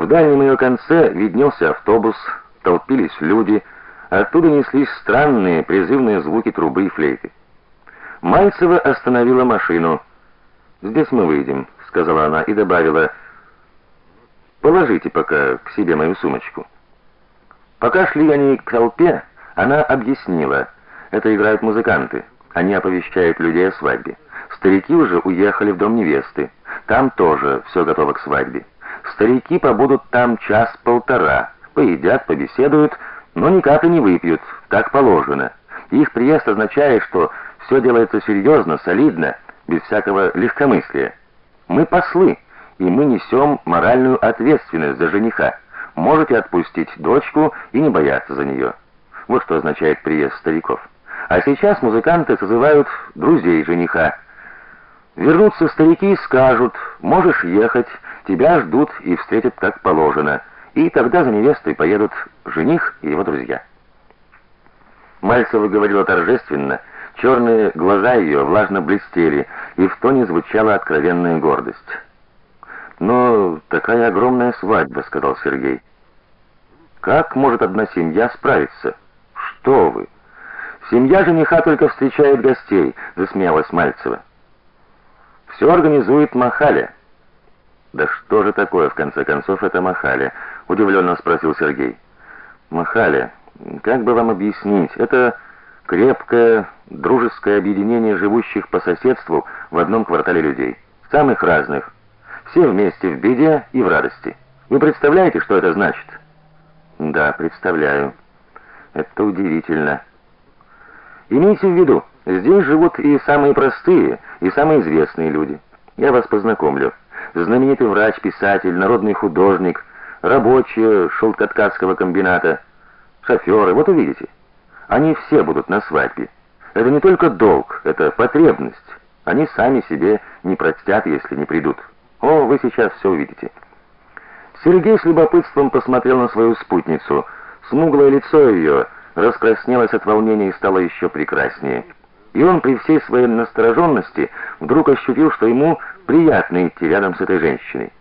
В дальнем ее конце виднелся автобус, толпились люди, оттуда неслись странные призывные звуки трубы и флейты. Мальцева остановила машину. "Здесь мы выйдем", сказала она и добавила: "Положите пока к себе мою сумочку". Пока шли они к толпе, она объяснила: "Это играют музыканты. Они оповещают людей о свадьбе. Старики уже уехали в дом невесты. Там тоже все готово к свадьбе. Старики побудут там час-полтора, поедят, побеседуют, но ни капли не выпьют, так положено. Их приезд означает, что все делается серьезно, солидно, без всякого легкомыслия. Мы послы, и мы несем моральную ответственность за жениха. Можете отпустить дочку и не бояться за нее. Вот что означает приезд стариков. А сейчас музыканты созывают друзей жениха. Вернутся старики и скажут: "Можешь ехать, тебя ждут и встретят как положено". И тогда за невестой поедут жених и его друзья. Мальцева говорила торжественно, черные глаза ее влажно блестели, и в тоне звучала откровенная гордость. "Но такая огромная свадьба", сказал Сергей. "Как может одна семья справиться?" "Что вы? Семья жениха только встречает гостей", засмеялась Мальцева. Все организует Махаля. Да что же такое в конце концов это Махаля? удивленно спросил Сергей. Махаля, как бы вам объяснить? Это крепкое дружеское объединение живущих по соседству в одном квартале людей, самых разных. Все вместе в беде и в радости. Вы представляете, что это значит? Да, представляю. Это удивительно. Имейте в виду, здесь живут и самые простые, и самые известные люди. Я вас познакомлю. Знаменитый врач, писатель, народный художник, рабочие шелкоткацкого комбината, шоферы, вот увидите. Они все будут на свадьбе. Это не только долг, это потребность. Они сами себе не простят, если не придут. О, вы сейчас все увидите. Сергей с любопытством посмотрел на свою спутницу. Смуглое лицо ее раскраснелось от волнения и стало еще прекраснее. И он при всей своей настороженности вдруг ощутил, что ему приятно идти рядом с этой женщиной.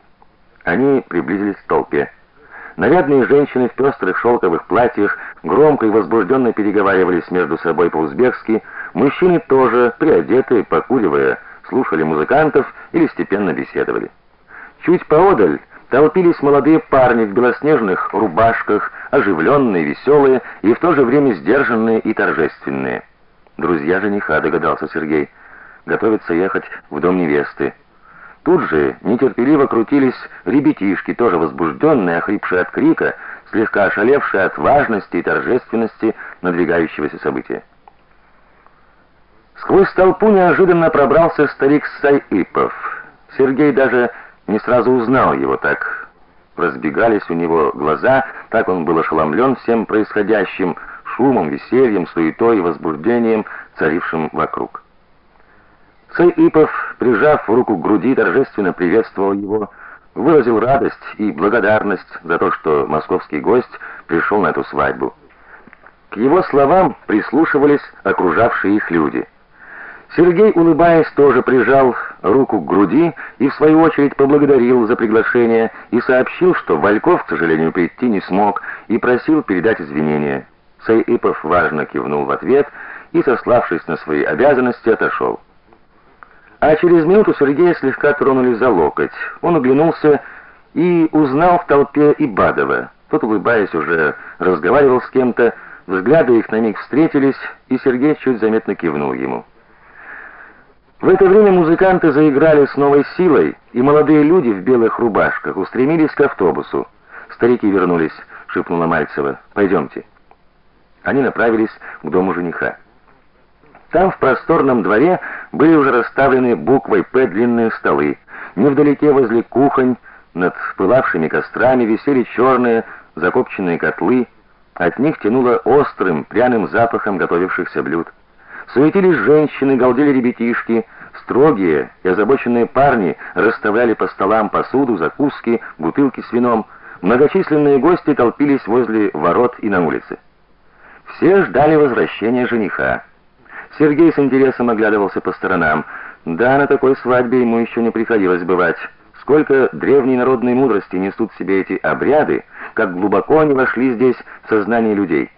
Они приблизились к толпе. Нарядные женщины в пестрых шелковых платьях громко и возбужденно переговаривались между собой по-узбекски, мужчины тоже, приодетые, покуривая, слушали музыкантов или степенно беседовали. Чуть поодаль толпились молодые парни в белоснежных рубашках, оживленные, веселые и в то же время сдержанные и торжественные. Друзья жениха, догадался Сергей, готовятся ехать в дом невесты. Тут же нетерпеливо крутились ребятишки, тоже возбужденные, охрипшие от крика, слегка ошалевшие от важности и торжественности надвигающегося события. Сквозь толпу неожиданно пробрался старик Сайипов. Сергей даже не сразу узнал его, так разбегались у него глаза, так он был ошеломлен всем происходящим, шумом, весельем, суетой и возбуждением, царившим вокруг. Сайипов, прижав руку к груди, торжественно приветствовал его, выразил радость и благодарность за то, что московский гость пришел на эту свадьбу. К его словам прислушивались окружавшие их люди. Сергей, улыбаясь, тоже прижал руку к груди и в свою очередь поблагодарил за приглашение и сообщил, что Вальков, к сожалению, прийти не смог и просил передать извинения. Сайипов важно кивнул в ответ и, сославшись на свои обязанности, отошел. А через минуту Сергея слегка тронули за локоть. Он оглянулся и узнал в толпе Ибадова. Тот, улыбаясь, уже разговаривал с кем-то. Взгляды их на миг встретились, и Сергей чуть заметно кивнул ему. В это время музыканты заиграли с новой силой, и молодые люди в белых рубашках устремились к автобусу. Старики вернулись, шепнула Мальцева. «Пойдемте». Они направились к дому жениха. Там в просторном дворе были уже расставлены буквой П длинные столы. Невдалеке возле кухонь над пылавшими кострами висели черные закопченные котлы. От них тянуло острым, пряным запахом готовившихся блюд. Суетились женщины, галдели ребятишки, строгие и озабоченные парни расставляли по столам посуду, закуски, бутылки с вином. Многочисленные гости толпились возле ворот и на улице. Все ждали возвращения жениха. Сергей с интересом оглядывался по сторонам. Да, на такой свадьбе ему еще не приходилось бывать. Сколько древней народной мудрости несут в себе эти обряды, как глубоко они вошли здесь в сознание людей.